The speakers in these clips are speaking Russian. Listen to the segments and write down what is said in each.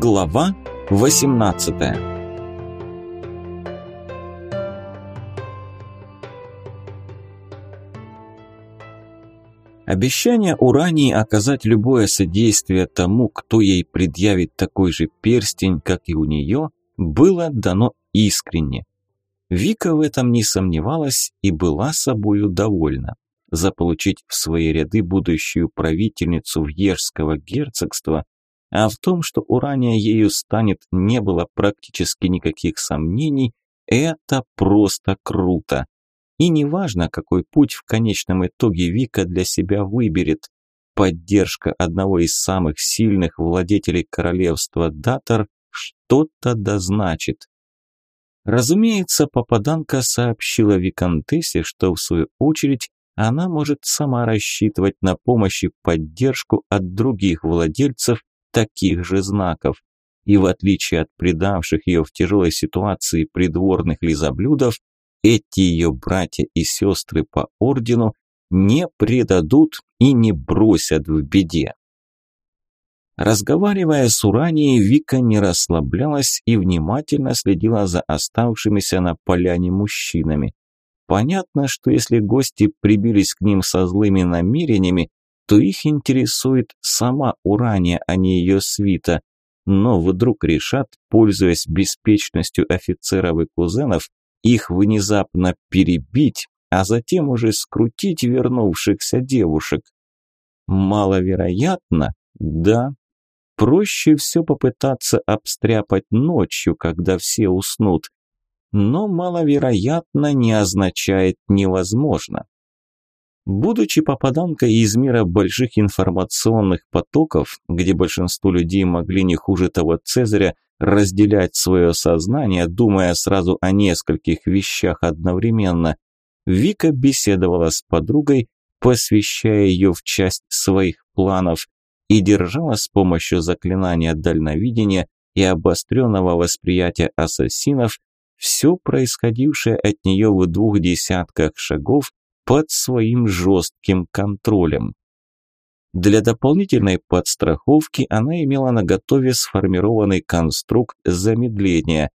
Глава 18 Обещание Урании оказать любое содействие тому, кто ей предъявит такой же перстень, как и у нее, было дано искренне. Вика в этом не сомневалась и была собою довольна. Заполучить в свои ряды будущую правительницу Вьежского герцогства а в том, что Урания ею станет, не было практически никаких сомнений, это просто круто. И неважно, какой путь в конечном итоге Вика для себя выберет. Поддержка одного из самых сильных владетелей королевства Датор что-то дозначит. Разумеется, попаданка сообщила Викантессе, что в свою очередь она может сама рассчитывать на помощь и поддержку от других владельцев таких же знаков. И в отличие от предавших ее в тяжелой ситуации придворных лизоблюдов, эти ее братья и сестры по ордену не предадут и не бросят в беде. Разговаривая с Уранией, Вика не расслаблялась и внимательно следила за оставшимися на поляне мужчинами. Понятно, что если гости прибились к ним со злыми намерениями, то их интересует сама Урания, а не ее свита. Но вдруг решат, пользуясь беспечностью офицеров и кузенов, их внезапно перебить, а затем уже скрутить вернувшихся девушек. Маловероятно? Да. Проще все попытаться обстряпать ночью, когда все уснут. Но маловероятно не означает невозможно. Будучи попаданкой из мира больших информационных потоков, где большинство людей могли не хуже того Цезаря разделять свое сознание, думая сразу о нескольких вещах одновременно, Вика беседовала с подругой, посвящая ее в часть своих планов, и держала с помощью заклинания дальновидения и обостренного восприятия ассасинов. Все происходившее от нее в двух десятках шагов под своим жестким контролем. Для дополнительной подстраховки она имела на готове сформированный конструкт замедления.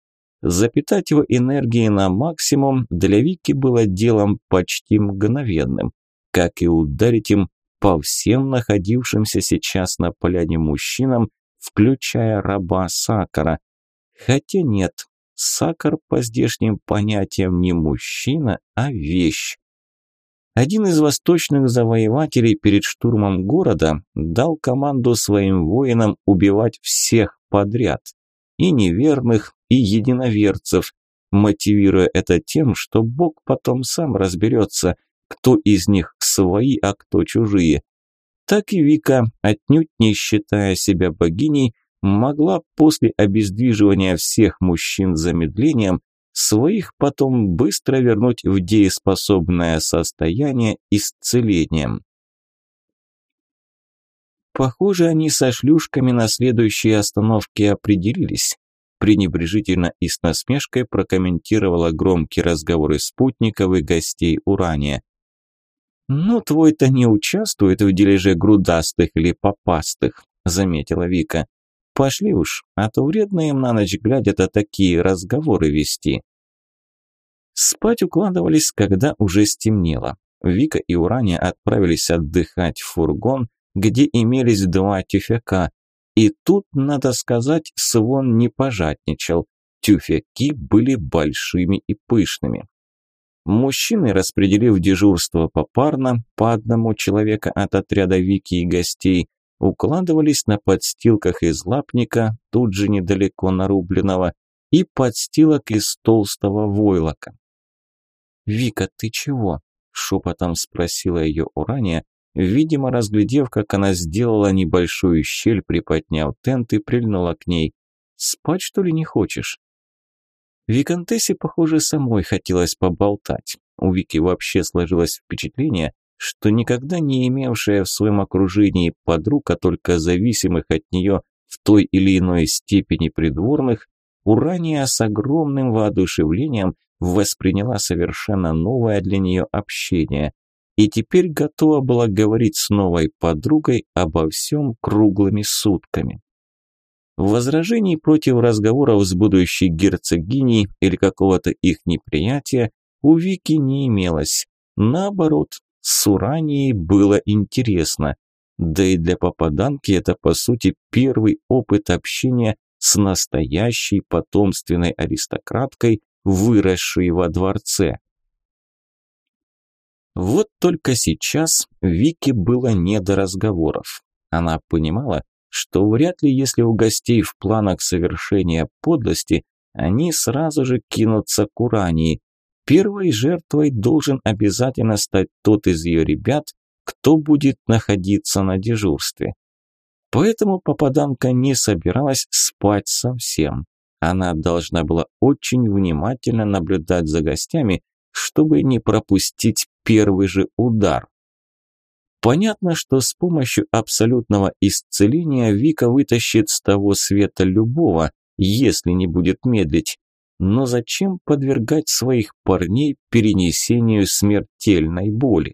Запитать его энергией на максимум для Вики было делом почти мгновенным, как и ударить им по всем находившимся сейчас на поляне мужчинам, включая раба Сакара. Хотя нет, Сакар по здешним понятиям не мужчина, а вещь. Один из восточных завоевателей перед штурмом города дал команду своим воинам убивать всех подряд, и неверных, и единоверцев, мотивируя это тем, что Бог потом сам разберется, кто из них свои, а кто чужие. Так и Вика, отнюдь не считая себя богиней, могла после обездвиживания всех мужчин замедлением своих потом быстро вернуть в дееспособное состояние исцелением. Похоже, они со шлюшками на следующей остановке определились. Пренебрежительно и с насмешкой прокомментировала громкие разговоры спутников и гостей Урания. «Ну, твой-то не участвует в дележе грудастых или попастых», – заметила Вика. Пошли уж, а то вредно им на ночь глядя-то такие разговоры вести. Спать укладывались, когда уже стемнело. Вика и Урания отправились отдыхать в фургон, где имелись два тюфяка. И тут, надо сказать, Свон не пожадничал. Тюфяки были большими и пышными. Мужчины, распределив дежурство попарно, по одному человека от отряда Вики и гостей, укладывались на подстилках из лапника, тут же недалеко нарубленного, и подстилок из толстого войлока. «Вика, ты чего?» – шепотом спросила ее Урания, видимо, разглядев, как она сделала небольшую щель, приподняв тент и прильнула к ней. «Спать, что ли, не хочешь?» Викантессе, похоже, самой хотелось поболтать. У Вики вообще сложилось впечатление, что никогда не имевшая в своем окружении подруг, а только зависимых от нее в той или иной степени придворных, Урания с огромным воодушевлением восприняла совершенно новое для нее общение и теперь готова была говорить с новой подругой обо всем круглыми сутками. Возражений против разговоров с будущей герцогиней или какого-то их неприятия у Вики не имелось. Наоборот, с Уранией было интересно. Да и для попаданки это, по сути, первый опыт общения с настоящей потомственной аристократкой, выросшей во дворце. Вот только сейчас Вике было не до разговоров. Она понимала, что вряд ли, если у гостей в планах совершения подлости, они сразу же кинутся к Урании. Первой жертвой должен обязательно стать тот из ее ребят, кто будет находиться на дежурстве. Поэтому попаданка не собиралась спать совсем. Она должна была очень внимательно наблюдать за гостями, чтобы не пропустить первый же удар. Понятно, что с помощью абсолютного исцеления Вика вытащит с того света любого, если не будет медлить. Но зачем подвергать своих парней перенесению смертельной боли?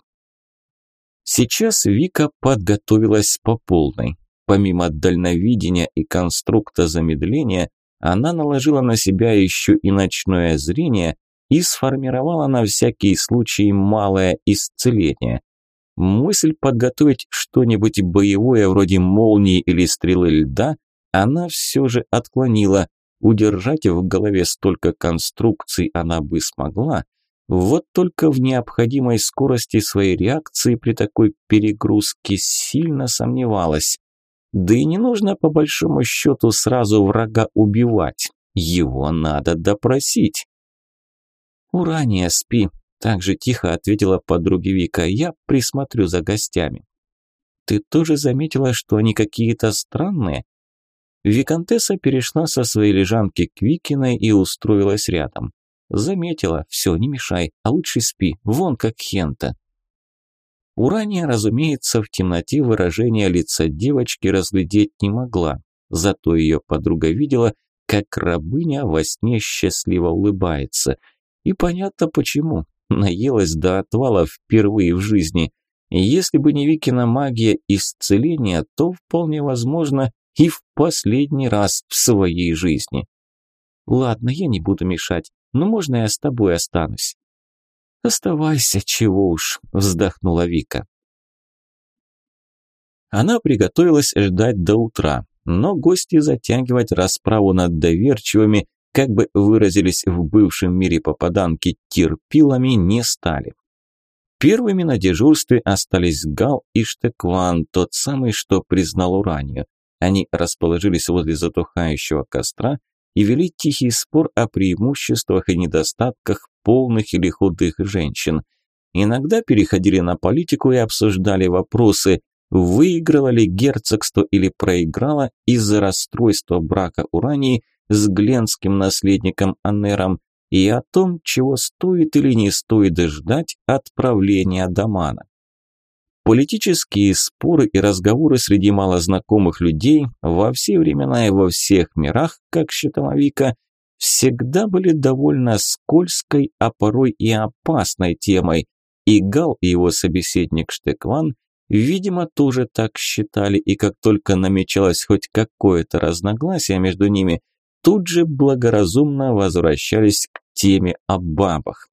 Сейчас Вика подготовилась по полной. Помимо дальновидения и конструкта замедления, она наложила на себя еще и ночное зрение и сформировала на всякий случай малое исцеление. Мысль подготовить что-нибудь боевое вроде молнии или стрелы льда она все же отклонила. Удержать в голове столько конструкций она бы смогла, вот только в необходимой скорости своей реакции при такой перегрузке сильно сомневалась. Да и не нужно по большому счету сразу врага убивать. Его надо допросить. «Урания, спи», – так же тихо ответила подруге Вика. «Я присмотрю за гостями». «Ты тоже заметила, что они какие-то странные?» Викантесса перешла со своей лежанки к Викиной и устроилась рядом. Заметила, все, не мешай, а лучше спи, вон как Хента. Урания, разумеется, в темноте выражение лица девочки разглядеть не могла, зато ее подруга видела, как рабыня во сне счастливо улыбается. И понятно почему, наелась до отвала впервые в жизни. Если бы не Викина магия исцеления, то вполне возможно и в последний раз в своей жизни. Ладно, я не буду мешать, но можно я с тобой останусь? «Оставайся, чего уж», – вздохнула Вика. Она приготовилась ждать до утра, но гости затягивать расправу над доверчивыми, как бы выразились в бывшем мире попаданки, терпилами не стали. Первыми на дежурстве остались Гал и Штекван, тот самый, что признал Уранию. Они расположились возле затухающего костра и вели тихий спор о преимуществах и недостатках полных или худых женщин. Иногда переходили на политику и обсуждали вопросы, выиграло ли герцогство или проиграло из-за расстройства брака Урании с гленским наследником Аннером и о том, чего стоит или не стоит ждать отправления Дамана. Политические споры и разговоры среди малознакомых людей во все времена и во всех мирах, как считала Вика, всегда были довольно скользкой, а порой и опасной темой, и Гал и его собеседник Штекван, видимо, тоже так считали, и как только намечалось хоть какое-то разногласие между ними, тут же благоразумно возвращались к теме о бабах.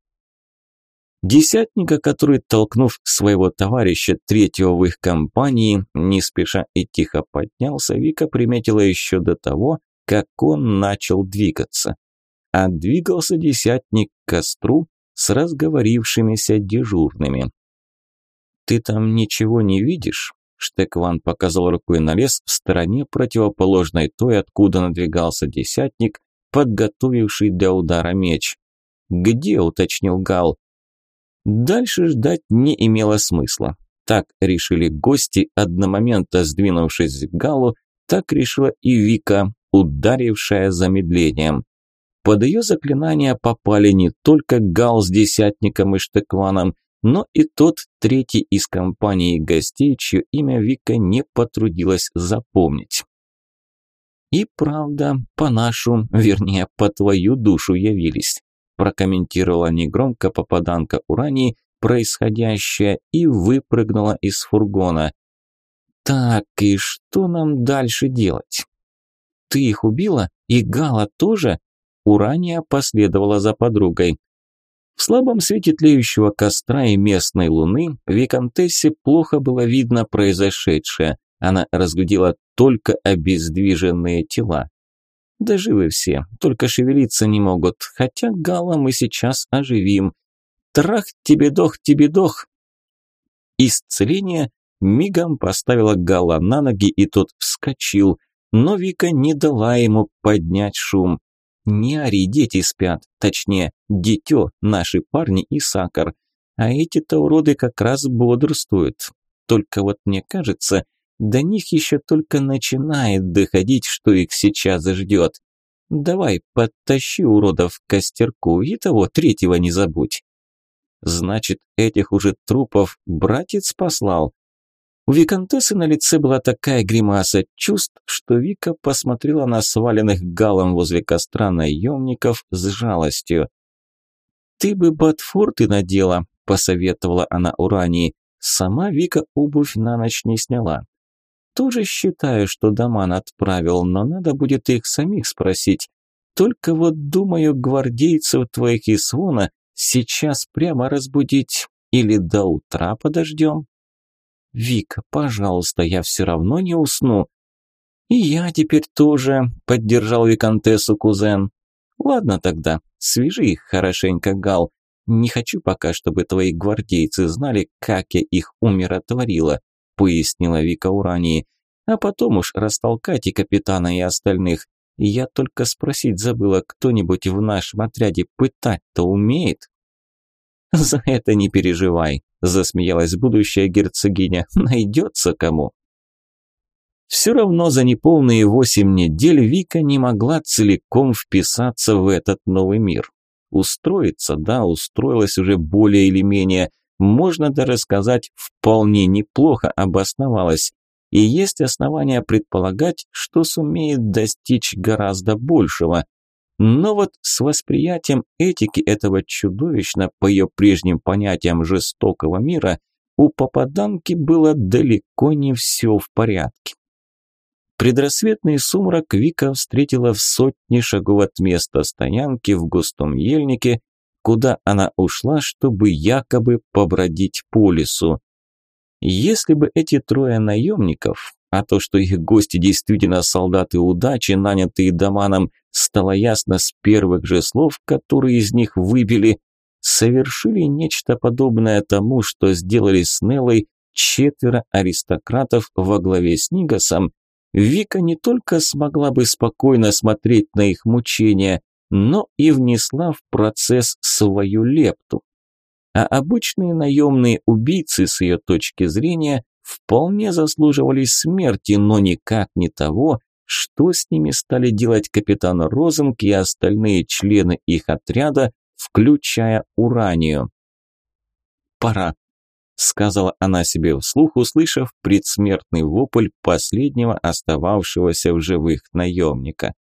Десятника, который, толкнув своего товарища третьего в их компании, не спеша и тихо поднялся, Вика приметила еще до того, как он начал двигаться. А двигался десятник к костру с разговорившимися дежурными. «Ты там ничего не видишь?» Штекван показал рукой на лес в стороне противоположной той, откуда надвигался десятник, подготовивший для удара меч. «Где?» – уточнил Гал. Дальше ждать не имело смысла. Так решили гости, одномоментно сдвинувшись к Галу, так решила и Вика, ударившая замедлением. Под ее заклинания попали не только Гал с десятником и штекваном, но и тот третий из компании гостей, чье имя Вика не потрудилась запомнить. И правда, по нашу, вернее, по твою душу явились прокомментировала негромко попаданка Урании происходящее и выпрыгнула из фургона. Так, и что нам дальше делать? ты их убила? И Гала тоже?» Урания последовала за подругой. В слабом свете тлеющего костра и местной луны Викантессе плохо было видно произошедшее. Она разглядела только обездвиженные тела. Да живы все, только шевелиться не могут, хотя Гала мы сейчас оживим. Трах тебе дох, тебе дох. Исцеление мигом поставила Гала на ноги, и тот вскочил, но Вика не дала ему поднять шум. Не ори, дети спят, точнее, дитё, наши парни и Сакар. А эти-то уроды как раз бодрствуют. Только вот мне кажется, до них еще только начинает доходить, что их сейчас ждет. Давай, подтащи уродов к костерку и того третьего не забудь. Значит, этих уже трупов братец послал. У Викантессы на лице была такая гримаса чувств, что Вика посмотрела на сваленных галом возле костра наемников с жалостью. «Ты бы ботфорты надела», – посоветовала она Урании. Сама Вика обувь на ночь не сняла. Тоже считаю, что Даман отправил, но надо будет их самих спросить. Только вот, думаю, гвардейцев твоих и Свона сейчас прямо разбудить или до утра подождем? Вика, пожалуйста, я все равно не усну. И я теперь тоже, поддержал Викантессу кузен. Ладно тогда, свяжи их хорошенько, Гал. Не хочу пока, чтобы твои гвардейцы знали, как я их умиротворила пояснила Вика Урании. А потом уж растолкайте капитана и остальных. Я только спросить забыла, кто-нибудь в нашем отряде пытать-то умеет? За это не переживай, засмеялась будущая герцогиня. Найдется кому. Все равно за неполные восемь недель Вика не могла целиком вписаться в этот новый мир. Устроиться, да, устроилась уже более или менее, можно даже сказать, вполне неплохо обосновалась. И есть основания предполагать, что сумеет достичь гораздо большего. Но вот с восприятием этики этого чудовищно, по ее прежним понятиям жестокого мира, у попаданки было далеко не все в порядке. Предрассветный сумрак Вика встретила в сотне шагов от места стоянки в густом ельнике, куда она ушла, чтобы якобы побродить по лесу. Если бы эти трое наемников, а то, что их гости действительно солдаты удачи, нанятые Даманом, стало ясно с первых же слов, которые из них выбили, совершили нечто подобное тому, что сделали с Неллой четверо аристократов во главе с Нигасом, Вика не только смогла бы спокойно смотреть на их мучения, но и внесла в процесс свою лепту. А обычные наемные убийцы с ее точки зрения вполне заслуживали смерти, но никак не того, что с ними стали делать капитан Розенг и остальные члены их отряда, включая Уранию. «Пора», – сказала она себе вслух, услышав предсмертный вопль последнего остававшегося в живых наемника.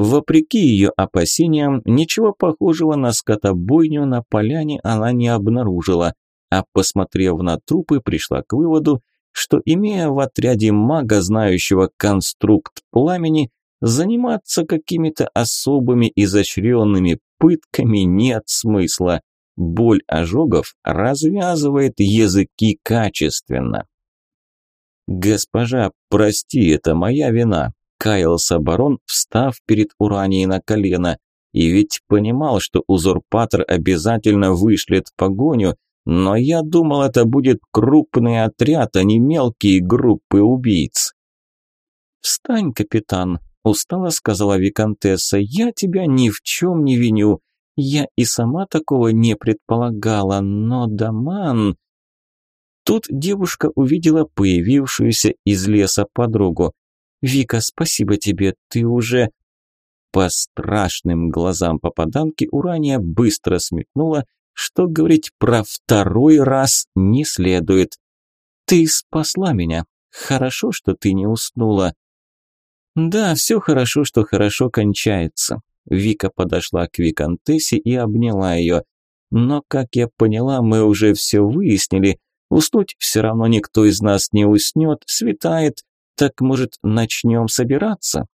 Вопреки ее опасениям, ничего похожего на скотобойню на поляне она не обнаружила, а посмотрев на трупы, пришла к выводу, что имея в отряде мага, знающего конструкт пламени, заниматься какими-то особыми изощренными пытками нет смысла. Боль ожогов развязывает языки качественно. «Госпожа, прости, это моя вина», каялся барон, встав перед Уранией на колено. И ведь понимал, что узурпатор обязательно вышлет погоню, но я думал, это будет крупный отряд, а не мелкие группы убийц. «Встань, капитан», – устало сказала Викантесса, – «я тебя ни в чем не виню. Я и сама такого не предполагала, но Даман...» Тут девушка увидела появившуюся из леса подругу. «Вика, спасибо тебе, ты уже...» По страшным глазам попаданки Урания быстро сметнула, что говорить про второй раз не следует. «Ты спасла меня. Хорошо, что ты не уснула». «Да, все хорошо, что хорошо кончается». Вика подошла к Викантессе и обняла ее. «Но, как я поняла, мы уже все выяснили. Уснуть все равно никто из нас не уснет, светает, так, может, начнем собираться?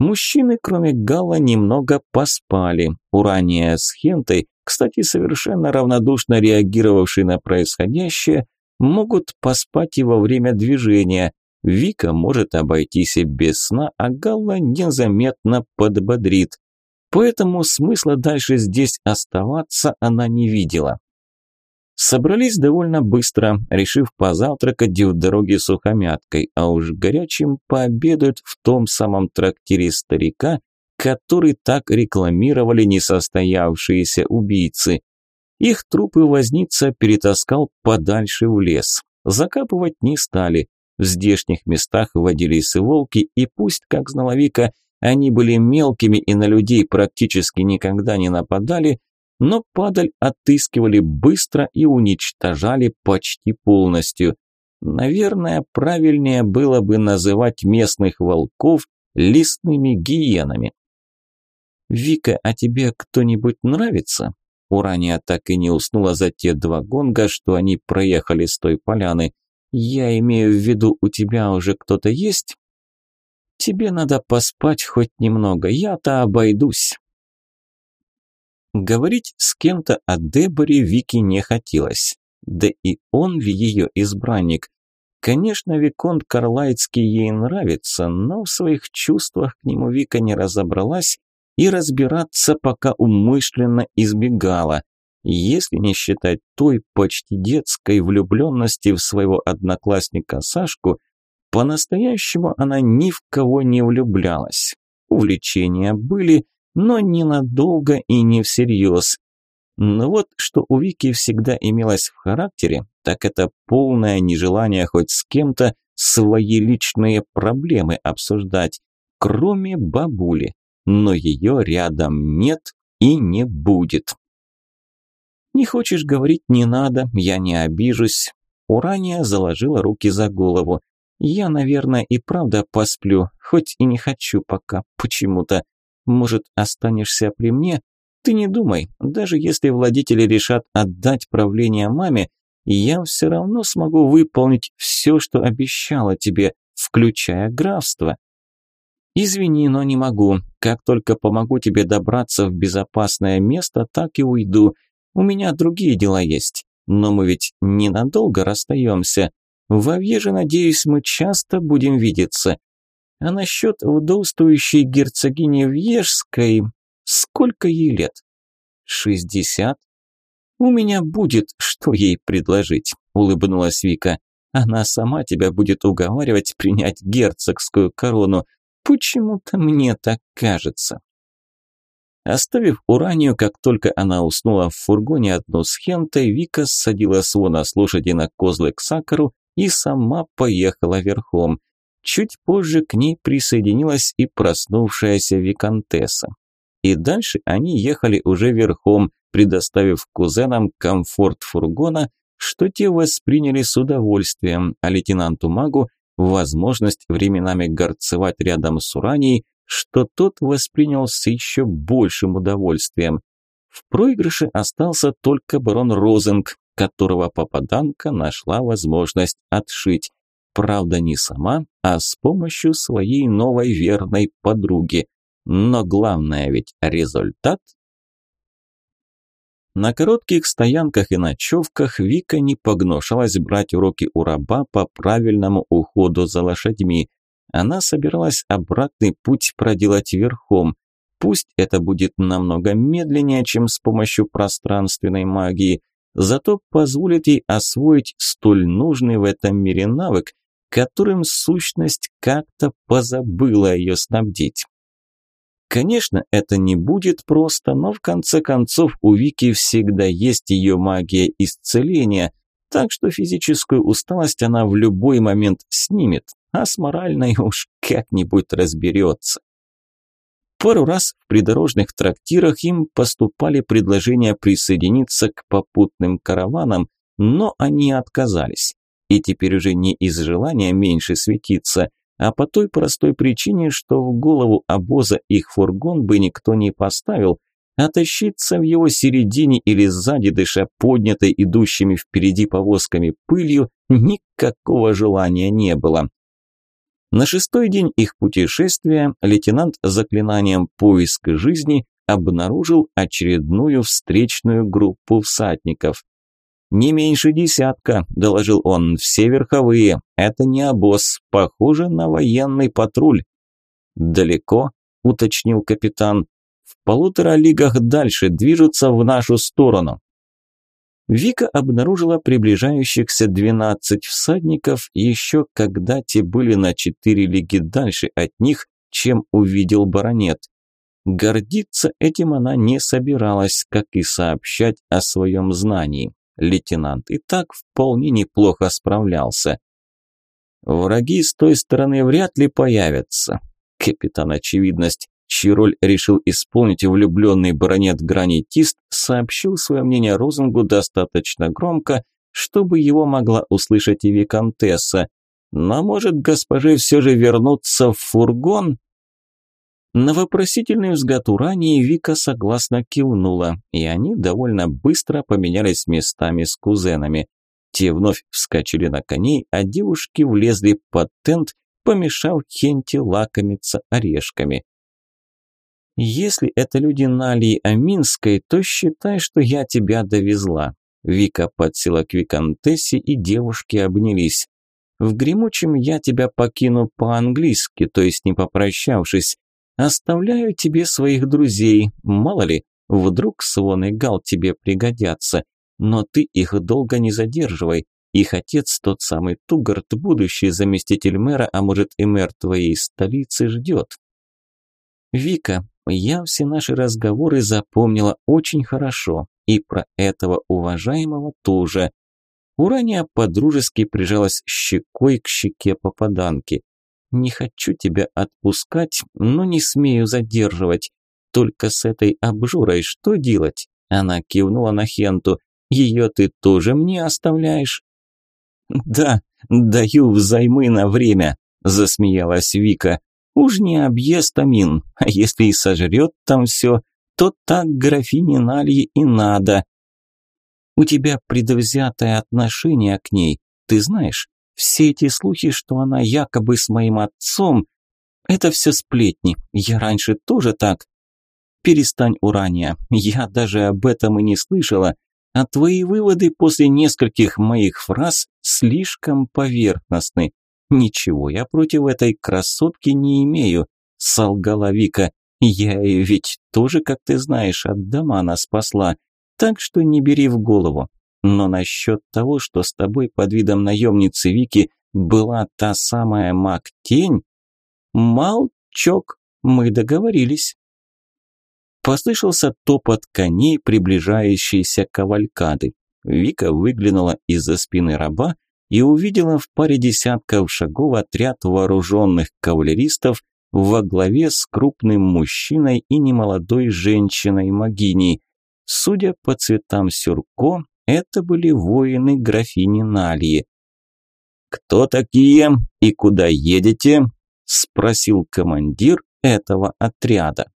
Мужчины, кроме Гала, немного поспали. Урания с Хентой, кстати, совершенно равнодушно реагировавшие на происходящее, могут поспать и во время движения. Вика может обойтись и без сна, а Галла незаметно подбодрит. Поэтому смысла дальше здесь оставаться она не видела. Собрались довольно быстро, решив позавтракать в дороге сухомяткой, а уж горячим пообедают в том самом трактире старика, который так рекламировали несостоявшиеся убийцы. Их трупы возница перетаскал подальше в лес. Закапывать не стали. В здешних местах водились волки, и пусть, как знала Вика, они были мелкими и на людей практически никогда не нападали, но падаль отыскивали быстро и уничтожали почти полностью. Наверное, правильнее было бы называть местных волков лесными гиенами. «Вика, а тебе кто-нибудь нравится?» Урания так и не уснула за те два гонга, что они проехали с той поляны. «Я имею в виду, у тебя уже кто-то есть?» Тебе надо поспать хоть немного, я-то обойдусь. Говорить с кем-то о Деборе Вики не хотелось. Да и он ее избранник? Конечно, Виконт Карлайтский ей нравится, но в своих чувствах к нему Вика не разобралась и разбираться пока умышленно избегала. Если не считать той почти детской влюбленности в своего одноклассника Сашку, по-настоящему она ни в кого не влюблялась. Увлечения были, но ненадолго и не всерьез. Но вот что у Вики всегда имелось в характере, так это полное нежелание хоть с кем-то свои личные проблемы обсуждать, кроме бабули. Но ее рядом нет и не будет. «Не хочешь говорить, не надо, я не обижусь». Урания заложила руки за голову. Я, наверное, и правда посплю, хоть и не хочу пока, почему-то. Может, останешься при мне? Ты не думай, даже если владетели решат отдать правление маме, я все равно смогу выполнить все, что обещала тебе, включая графство. Извини, но не могу. Как только помогу тебе добраться в безопасное место, так и уйду. У меня другие дела есть. Но мы ведь ненадолго расстаемся. В Авьеже, надеюсь, мы часто будем видеться. А насчет вдовствующей герцогини Вьежской, сколько ей лет? Шестьдесят? У меня будет, что ей предложить, улыбнулась Вика. Она сама тебя будет уговаривать принять герцогскую корону. Почему-то мне так кажется. Оставив Уранию, как только она уснула в фургоне одну с Хентой, Вика садила свона с лошади на козлы к Сакару и сама поехала верхом. Чуть позже к ней присоединилась и проснувшаяся виконтесса. И дальше они ехали уже верхом, предоставив кузенам комфорт фургона, что те восприняли с удовольствием, а лейтенанту-магу возможность временами горцевать рядом с Уранией, что тот воспринял с еще большим удовольствием. В проигрыше остался только барон Розенг, которого попаданка нашла возможность отшить. Правда, не сама, а с помощью своей новой верной подруги. Но главное ведь результат. На коротких стоянках и ночевках Вика не погнушалась брать уроки у раба по правильному уходу за лошадьми. Она собиралась обратный путь проделать верхом. Пусть это будет намного медленнее, чем с помощью пространственной магии – зато позволит ей освоить столь нужный в этом мире навык, которым сущность как-то позабыла ее снабдить. Конечно, это не будет просто, но в конце концов у Вики всегда есть ее магия исцеления, так что физическую усталость она в любой момент снимет, а с моральной уж как-нибудь разберется. Пару раз в придорожных трактирах им поступали предложения присоединиться к попутным караванам, но они отказались. И теперь уже не из желания меньше светиться, а по той простой причине, что в голову обоза их фургон бы никто не поставил, а тащиться в его середине или сзади, дыша поднятой идущими впереди повозками пылью, никакого желания не было. На шестой день их путешествия лейтенант заклинанием «Поиск жизни» обнаружил очередную встречную группу всадников. «Не меньше десятка», – доложил он, – «все верховые. Это не обоз, похоже на военный патруль». «Далеко?» – уточнил капитан. «В полутора лигах дальше, движутся в нашу сторону». Вика обнаружила приближающихся 12 всадников еще когда те были на четыре лиги дальше от них, чем увидел баронет. Гордиться этим она не собиралась, как и сообщать о своем знании. Лейтенант и так вполне неплохо справлялся. Враги с той стороны вряд ли появятся. Капитан Очевидность чью роль решил исполнить влюбленный баронет-гранитист, сообщил свое мнение Розунгу достаточно громко, чтобы его могла услышать и виконтесса. Но может госпоже все же вернуться в фургон? На вопросительный взгляд Урании Вика согласно кивнула, и они довольно быстро поменялись местами с кузенами. Те вновь вскочили на коней, а девушки влезли под тент, помешав Хенте лакомиться орешками. «Если это люди Налии Аминской, то считай, что я тебя довезла». Вика подсела к Викантессе, и девушки обнялись. «В гремучем я тебя покину по-английски, то есть не попрощавшись. Оставляю тебе своих друзей, мало ли, вдруг Свон и Гал тебе пригодятся. Но ты их долго не задерживай. Их отец, тот самый Тугарт, будущий заместитель мэра, а может и мэр твоей столицы, ждет». «Вика, я все наши разговоры запомнила очень хорошо, и про этого уважаемого тоже. Урания подружески прижалась щекой к щеке попаданки. Не хочу тебя отпускать, но не смею задерживать. Только с этой обжорой что делать? Она кивнула на Хенту. Ее ты тоже мне оставляешь? Да, даю взаймы на время, засмеялась Вика. Уж не объест Амин, а если и сожрет там все, то так графине Нальи и надо. У тебя предвзятое отношение к ней, ты знаешь, все эти слухи, что она якобы с моим отцом, это все сплетни, я раньше тоже так. Перестань, Урания, я даже об этом и не слышала, а твои выводы после нескольких моих фраз слишком поверхностны. «Ничего я против этой красотки не имею», – солгала Вика. «Я ее ведь тоже, как ты знаешь, от Дамана спасла, так что не бери в голову. Но насчет того, что с тобой под видом наемницы Вики была та самая маг-тень...» «Молчок, мы договорились». Послышался топот коней, приближающейся кавалькады. Вика выглянула из-за спины раба и увидела в паре десятков шагов отряд вооруженных кавалеристов во главе с крупным мужчиной и немолодой женщиной-могиней. Судя по цветам сюрко, это были воины графини Налии. «Кто такие и куда едете?» – спросил командир этого отряда.